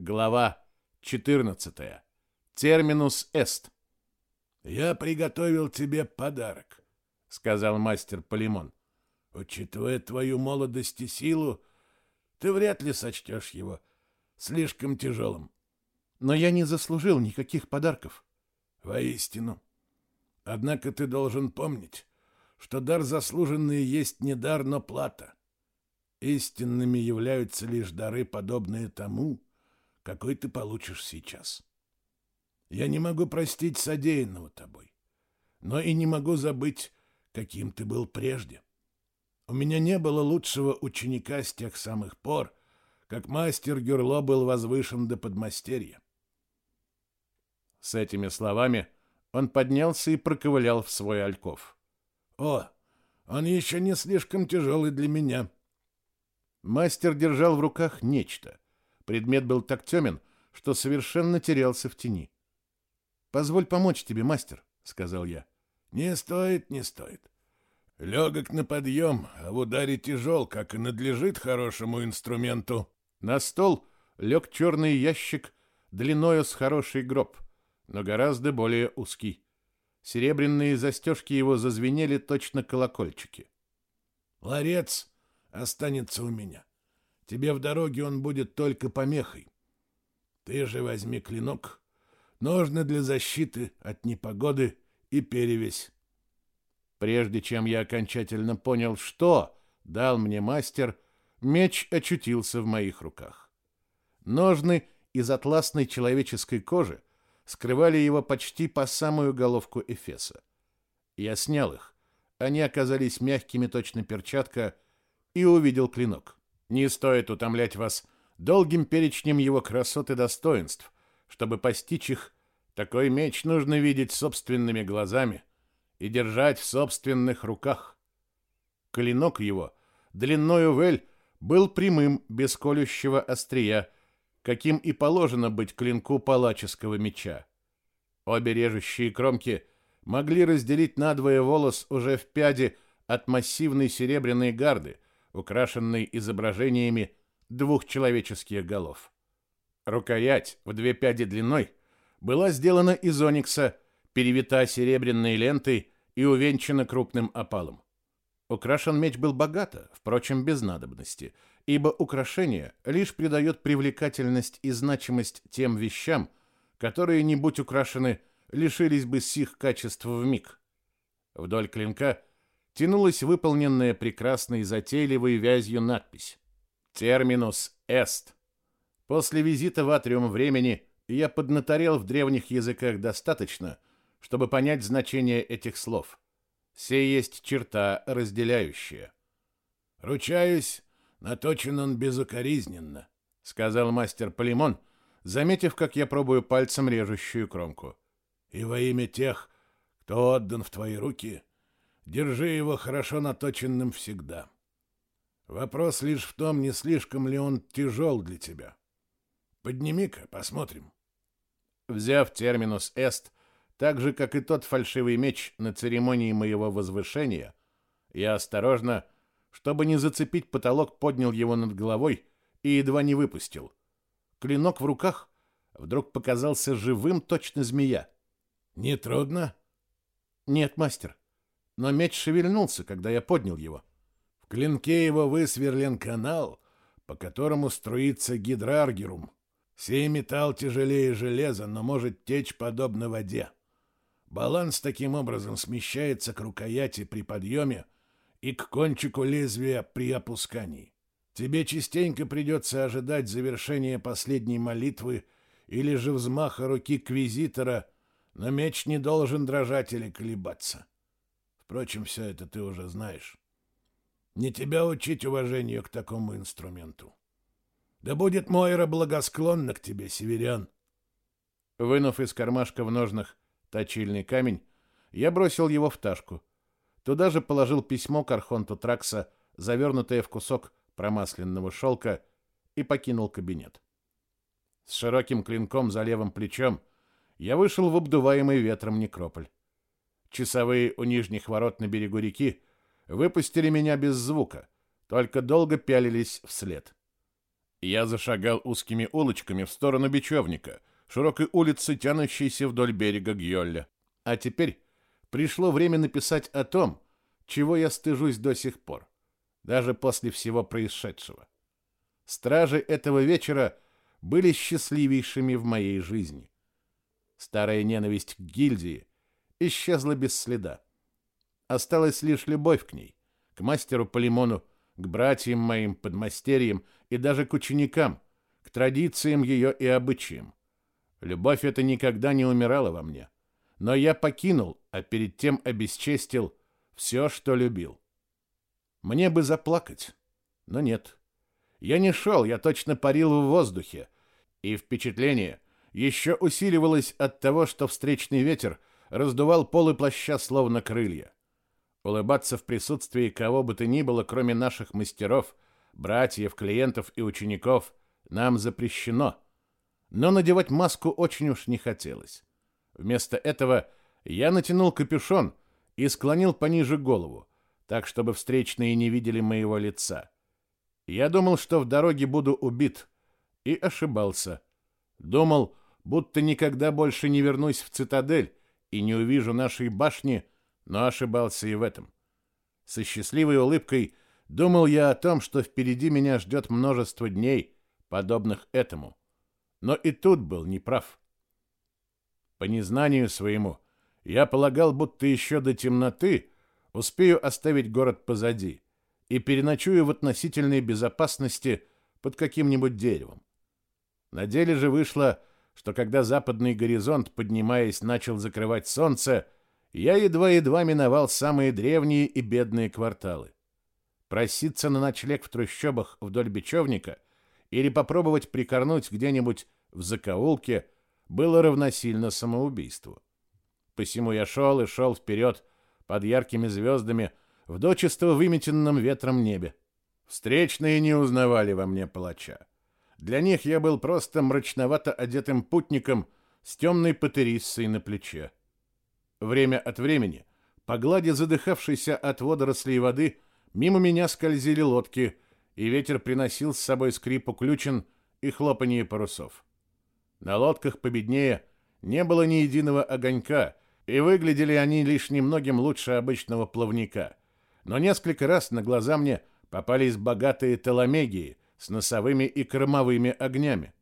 Глава 14. Терминус эст. «Я приготовил тебе подарок», — сказал мастер Полимон. «Учитывая твою молодость и силу, ты вряд ли сочтешь его слишком тяжелым». «Но я не заслужил никаких подарков». «Воистину. Однако ты должен помнить, что дар заслуженный есть не дар, но плата. Истинными являются лишь дары, подобные тому, какой ты получишь сейчас. Я не могу простить содеянного тобой, но и не могу забыть, каким ты был прежде. У меня не было лучшего ученика с тех самых пор, как мастер Гюрло был возвышен до подмастерья. С этими словами он поднялся и проковылял в свой альков. «О, он еще не слишком тяжелый для меня». Мастер держал в руках нечто. Предмет был так темен, что совершенно терялся в тени. «Позволь помочь тебе, мастер», — сказал я. «Не стоит, не стоит. Легок на подъем, а в ударе тяжел, как и надлежит хорошему инструменту». На стол лег черный ящик длиною с хороший гроб, но гораздо более узкий. Серебряные застежки его зазвенели точно колокольчики. «Ларец останется у меня. Тебе в дороге он будет только помехой. Ты же возьми клинок, ножны для защиты от непогоды и перевесь». Прежде чем я окончательно понял, что дал мне мастер, меч очутился в моих руках. Ножны из атласной человеческой кожи скрывали его почти по самую головку Эфеса. Я снял их. Они оказались мягкими, точно перчатка, и увидел клинок. Не стоит утомлять вас долгим перечнем его красот и достоинств. Чтобы постичь их, такой меч нужно видеть собственными глазами и держать в собственных руках. Клинок его, длиною вель, был прямым, без колющего острия, каким и положено быть клинку палаческого меча. Обе режущие кромки могли разделить надвое волос уже в пяде от массивной серебряной гарды, украшенной изображениями двух человеческих голов. Рукоять в две пяди длиной была сделана из оникса, перевита серебряной лентой и увенчана крупным опалом. Украшен меч был богато, впрочем, без надобности — ибо украшение лишь придает привлекательность и значимость тем вещам, которые, не будь украшены, лишились бы сих качеств в миг. Вдоль клинка тянулась выполненная прекрасной затейливой вязью надпись «Терминус эст». После визита в атриум времени я поднаторел в древних языках достаточно, чтобы понять значение этих слов. Сей есть черта разделяющая. «Ручаюсь, Наточен он безукоризненно, сказал мастер Полимон, заметив, как я пробую пальцем режущую кромку. И во имя тех, кто отдан в твои руки, держи его хорошо наточенным всегда. Вопрос лишь в том, не слишком ли он тяжел для тебя. Подними-ка, посмотрим. Взяв терминус эст, так же, как и тот фальшивый меч на церемонии моего возвышения, я осторожно чтобы не зацепить потолок, поднял его над головой и едва не выпустил. Клинок в руках вдруг показался живым, точно змея. «Не трудно?» «Нет, мастер. Но меч шевельнулся, когда я поднял его». «В клинке его высверлен канал, по которому струится гидраргерум. Сей металл тяжелее железа, но может течь подобно воде. Баланс таким образом смещается к рукояти при подъеме, и к кончику лезвия при опускании. Тебе частенько придется ожидать завершения последней молитвы или же взмаха руки квизитора, но меч не должен дрожать или колебаться. Впрочем, все это ты уже знаешь. Не тебя учить уважению к такому инструменту. Да будет Мойра благосклонна к тебе, северян. Вынув из кармашка в ножнах точильный камень, я бросил его в ташку — Туда же положил письмо к Архонту Тракса, завернутое в кусок промасленного шелка, и покинул кабинет. С широким клинком за левым плечом я вышел в обдуваемый ветром некрополь. Часовые у нижних ворот на берегу реки выпустили меня без звука, только долго пялились вслед. Я зашагал узкими улочками в сторону Бечевника, широкой улицы, тянущейся вдоль берега Гьолля. А теперь пришло время написать о том, чего я стыжусь до сих пор, даже после всего происшедшего. Стражи этого вечера были счастливейшими в моей жизни. Старая ненависть к гильдии исчезла без следа. Осталась лишь любовь к ней, к мастеру Полимону, к братьям моим, подмастерьям и даже к ученикам, к традициям ее и обычаям. Любовь эта никогда не умирала во мне, но я покинул, а перед тем обесчестил все, что любил. Мне бы заплакать, но нет. Я не шел, я точно парил в воздухе, и впечатление еще усиливалось от того, что встречный ветер раздувал полы плаща словно крылья. Улыбаться в присутствии кого бы то ни было, кроме наших мастеров, братьев, клиентов и учеников, нам запрещено. Но надевать маску очень уж не хотелось. Вместо этого я натянул капюшон и склонил пониже голову, так чтобы встречные не видели моего лица. Я думал, что в дороге буду убит, и ошибался. Думал, будто никогда больше не вернусь в цитадель и не увижу нашей башни, но ошибался и в этом. Со счастливой улыбкой думал я о том, что впереди меня ждет множество дней, подобных этому. Но и тут был неправ. По незнанию своему я полагал, будто еще до темноты успею оставить город позади и переночую в относительной безопасности под каким-нибудь деревом. На деле же вышло, что когда западный горизонт, поднимаясь, начал закрывать солнце, я едва-едва миновал самые древние и бедные кварталы. Проситься на ночлег в трущобах вдоль бечевника или попробовать прикорнуть где-нибудь в закоулке было равносильно самоубийству. Посему я шел и шел вперед под яркими звездами в дочисто выметенном ветром небе. Встречные не узнавали во мне палача. Для них я был просто мрачновато одетым путником с темной патериссой на плече. Время от времени, по глади задыхавшейся от водорослей воды, мимо меня скользили лодки, и ветер приносил с собой скрип уключен и хлопанье парусов. На лодках победнее не было ни единого огонька, и выглядели они лишь немногим лучше обычного плавника. Но несколько раз на глаза мне попались богатые теломегии с носовыми и кормовыми огнями.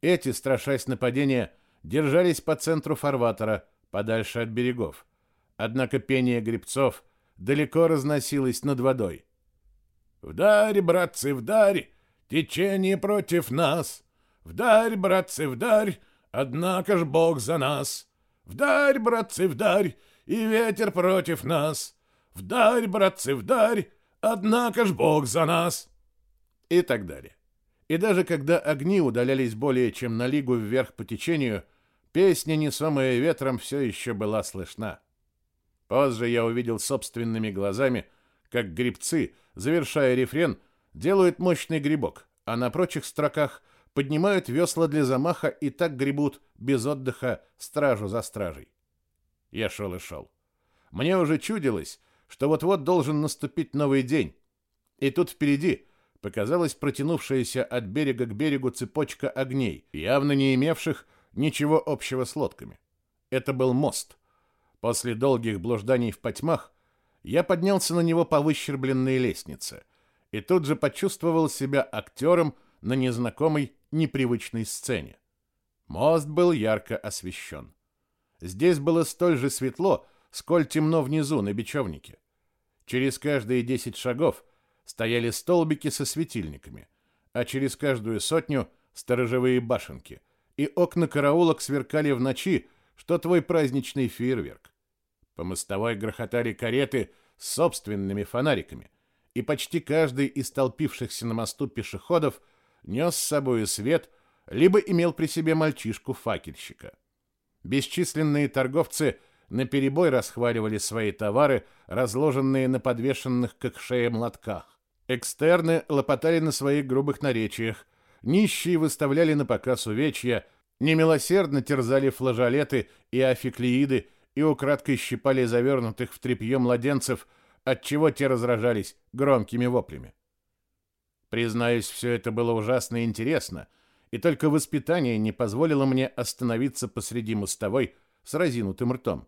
Эти, страшась нападения, держались по центру фарватера, подальше от берегов. Однако пение гребцов далеко разносилось над водой. «Вдарь, братцы, вдарь! Течение против нас! Вдарь, братцы, вдарь! Однако ж Бог за нас! Вдарь, братцы, вдарь! И ветер против нас! Вдарь, братцы, вдарь! Однако ж Бог за нас!» И так далее. И даже когда огни удалялись более чем на лигу вверх по течению, Песня, несомая ветром, все еще была слышна. Позже я увидел собственными глазами, как грибцы, завершая рефрен, делают мощный грибок, а на прочих строках поднимают весла для замаха и так гребут без отдыха стражу за стражей. Я шел и шел. Мне уже чудилось, что вот-вот должен наступить новый день. И тут впереди показалась протянувшаяся от берега к берегу цепочка огней, явно не имевших ничего общего с лодками. Это был мост. После долгих блужданий в потьмах я поднялся на него по выщербленной лестнице и тут же почувствовал себя актером на незнакомой, непривычной сцене. Мост был ярко освещен. Здесь было столь же светло, сколь темно внизу на бечевнике. Через каждые десять шагов стояли столбики со светильниками, а через каждую сотню — сторожевые башенки — и окна караулок сверкали в ночи, что твой праздничный фейерверк. По мостовой грохотали кареты с собственными фонариками, и почти каждый из толпившихся на мосту пешеходов нес с собой свет, либо имел при себе мальчишку-факельщика. Бесчисленные торговцы наперебой расхваливали свои товары, разложенные на подвешенных к их шее молотках. Экстерны лопотали на своих грубых наречиях, Нищие выставляли на показ увечья, немилосердно терзали флажолеты и афиклеиды и украдкой щипали завернутых в тряпье младенцев, отчего те разражались громкими воплями. Признаюсь, все это было ужасно интересно, и только воспитание не позволило мне остановиться посреди мостовой с разинутым ртом.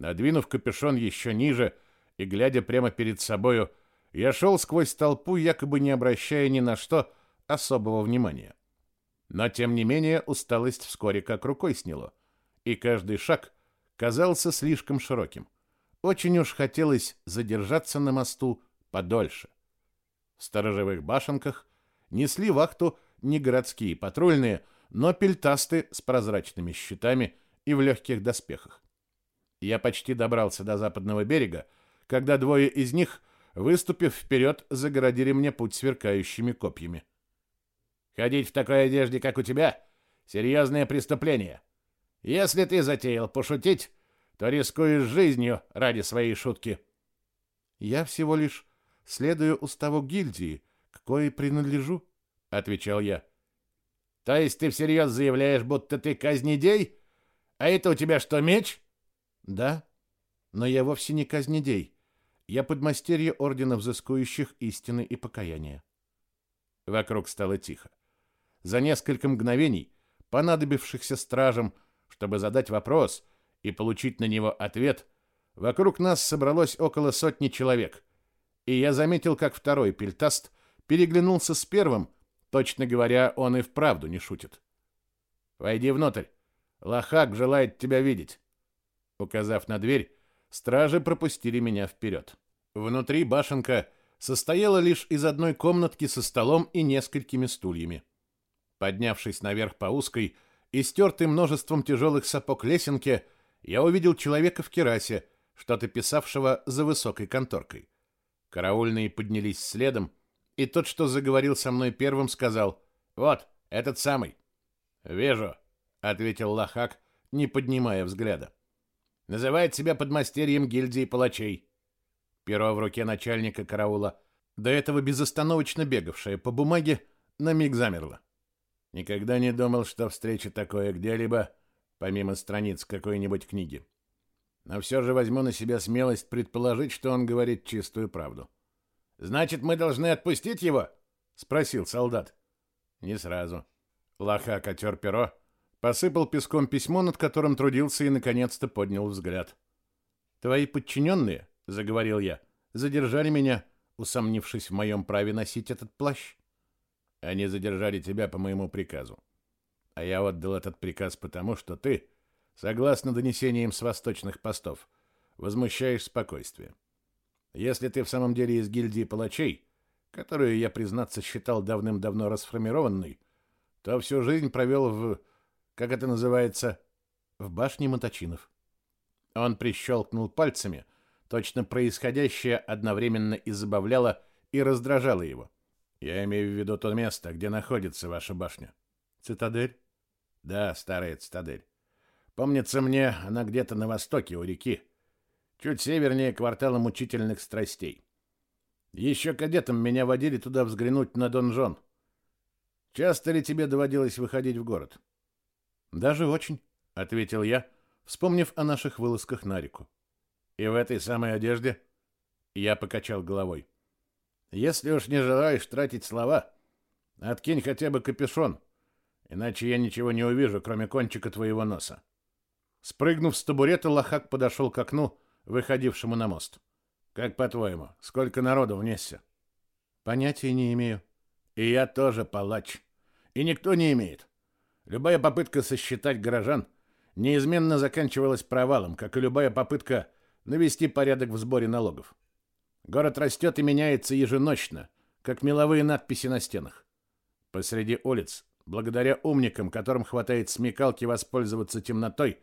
Надвинув капюшон еще ниже и глядя прямо перед собою, я шел сквозь толпу, якобы не обращая ни на что особого внимания. Но, тем не менее, усталость вскоре как рукой сняло, и каждый шаг казался слишком широким. Очень уж хотелось задержаться на мосту подольше. В сторожевых башенках несли вахту не городские патрульные, но пельтасты с прозрачными щитами и в легких доспехах. Я почти добрался до западного берега, когда двое из них, выступив вперед, загородили мне путь сверкающими копьями. Ходить в такой одежде, как у тебя, серьезное преступление. Если ты затеял пошутить, то рискуешь жизнью ради своей шутки. Я всего лишь следую уставу гильдии, к коей принадлежу, отвечал я. То есть ты всерьез заявляешь, будто ты казнедей? А это у тебя что, меч? Да, но я вовсе не казнедей. Я подмастерье ордена взыскующих истины и покаяния. Вокруг стало тихо. За несколько мгновений, понадобившихся стражам, чтобы задать вопрос и получить на него ответ, вокруг нас собралось около сотни человек. И я заметил, как второй пельтаст переглянулся с первым, точно говоря, он и вправду не шутит. «Войди внутрь. Лохак желает тебя видеть». Указав на дверь, стражи пропустили меня вперед. Внутри башенка состояла лишь из одной комнатки со столом и несколькими стульями. Поднявшись наверх по узкой и стертой множеством тяжелых сапог лесенке, я увидел человека в керасе, что-то писавшего за высокой конторкой. Караульные поднялись следом, и тот, что заговорил со мной первым, сказал «Вот, этот самый». «Вижу», — ответил Лохак, не поднимая взгляда. «Называет себя подмастерьем гильдии палачей». Перо в руке начальника караула, до этого безостановочно бегавшее по бумаге, на миг замерло. Никогда не думал, что встречу такое где-либо, помимо страниц какой-нибудь книги. Но все же возьму на себя смелость предположить, что он говорит чистую правду. «Значит, мы должны отпустить его?» — спросил солдат. Не сразу. Лохак отер перо, посыпал песком письмо, над которым трудился, и, наконец-то, поднял взгляд. «Твои подчиненные, — заговорил я, — задержали меня, усомнившись в моем праве носить этот плащ. Они задержали тебя по моему приказу. А я отдал этот приказ потому, что ты, согласно донесениям с восточных постов, возмущаешь спокойствие. Если ты в самом деле из гильдии палачей, которую я, признаться, считал давным-давно расформированной, то всю жизнь провел в... как это называется? В башне Моточинов. Он прищелкнул пальцами, точно происходящее одновременно и забавляло, и раздражало его. Я имею в виду то место, где находится ваша башня. Цитадель? Да, старая цитадель. Помнится мне, она где-то на востоке у реки, чуть севернее квартала мучительных страстей. Еще кадетом меня водили туда взглянуть на донжон. Часто ли тебе доводилось выходить в город? Даже очень, ответил я, вспомнив о наших вылазках на реку. И в этой самой одежде я покачал головой. Если уж не желаешь тратить слова, откинь хотя бы капюшон, иначе я ничего не увижу, кроме кончика твоего носа. Спрыгнув с табурета, Лохак подошел к окну, выходившему на мост. Как по-твоему, сколько народу внесся? Понятия не имею. И я тоже палач. И никто не имеет. Любая попытка сосчитать горожан неизменно заканчивалась провалом, как и любая попытка навести порядок в сборе налогов. Город растет и меняется еженочно, как меловые надписи на стенах. Посреди улиц, благодаря умникам, которым хватает смекалки воспользоваться темнотой,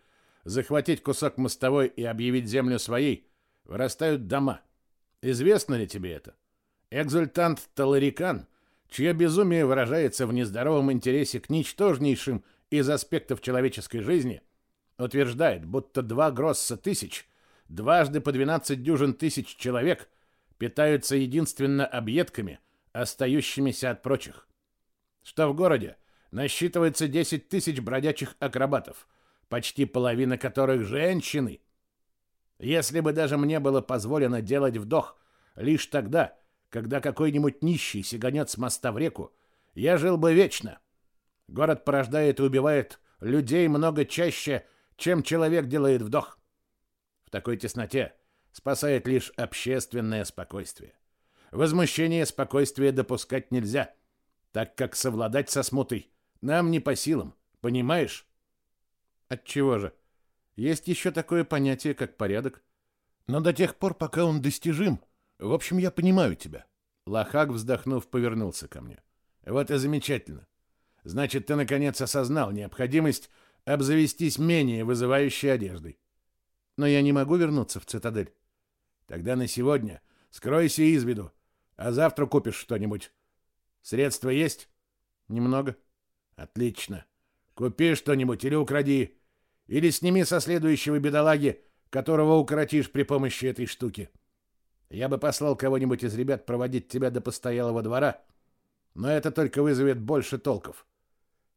захватить кусок мостовой и объявить землю своей, вырастают дома. Известно ли тебе это? Экзультант Таларикан, чье безумие выражается в нездоровом интересе к ничтожнейшим из аспектов человеческой жизни, утверждает, будто два гросса тысяч, дважды по 12 дюжин тысяч человек – питаются единственно объедками, остающимися от прочих. Что в городе насчитывается 10 тысяч бродячих акробатов, почти половина которых женщины. Если бы даже мне было позволено делать вдох лишь тогда, когда какой-нибудь нищий сиганет с моста в реку, я жил бы вечно. Город порождает и убивает людей много чаще, чем человек делает вдох. В такой тесноте спасает лишь общественное спокойствие. Возмущение спокойствия допускать нельзя, так как совладать со смутой нам не по силам, понимаешь? Отчего же? Есть еще такое понятие, как порядок. Но до тех пор, пока он достижим. В общем, я понимаю тебя. Лохак, вздохнув, повернулся ко мне. Вот и замечательно. Значит, ты наконец осознал необходимость обзавестись менее вызывающей одеждой. Но я не могу вернуться в цитадель. Тогда на сегодня скройся из виду, а завтра купишь что-нибудь. Средства есть? Немного. Отлично. Купи что-нибудь или укради. Или сними со следующего бедолаги, которого укоротишь при помощи этой штуки. Я бы послал кого-нибудь из ребят проводить тебя до постоялого двора, но это только вызовет больше толков.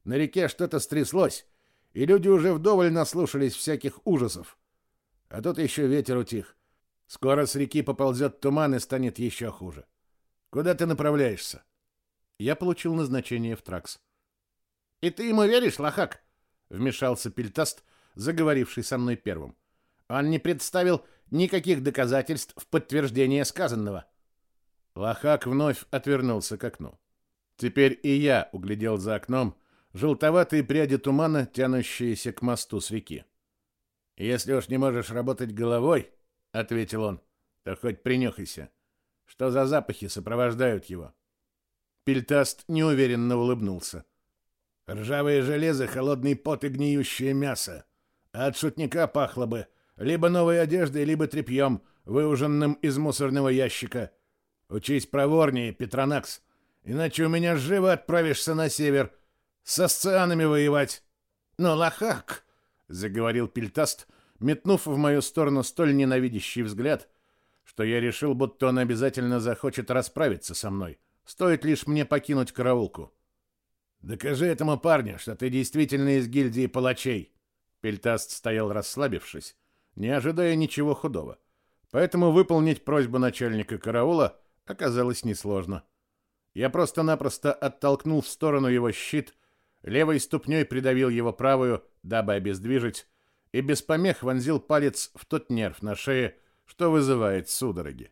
На реке что-то стряслось, и люди уже вдоволь наслушались всяких ужасов. А тут еще ветер утих. Скоро с реки поползет туман и станет еще хуже. Куда ты направляешься? Я получил назначение в Тракс. И ты ему веришь, лохак? Вмешался Пельтаст, заговоривший со мной первым. Он не представил никаких доказательств в подтверждение сказанного. Лохак вновь отвернулся к окну. Теперь и я углядел за окном желтоватые пряди тумана, тянущиеся к мосту с реки. «Если уж не можешь работать головой, — ответил он, — то хоть принюхайся. Что за запахи сопровождают его?» Пельтаст неуверенно улыбнулся. «Ржавое железо, холодный пот и гниющее мясо. А от шутника пахло бы либо новой одеждой, либо тряпьем, выуженным из мусорного ящика. Учись проворнее, Петронакс, иначе у меня живо отправишься на север, с асцианами воевать. Но лохак, заговорил Пельтаст, метнув в мою сторону столь ненавидящий взгляд, что я решил, будто он обязательно захочет расправиться со мной. Стоит лишь мне покинуть караулку. Докажи этому парню, что ты действительно из гильдии палачей. Пельтаст стоял расслабившись, не ожидая ничего худого. Поэтому выполнить просьбу начальника караула оказалось несложно. Я просто-напросто оттолкнул в сторону его щит левой ступней придавил его правую, дабы обездвижить, и без помех вонзил палец в тот нерв на шее, что вызывает судороги.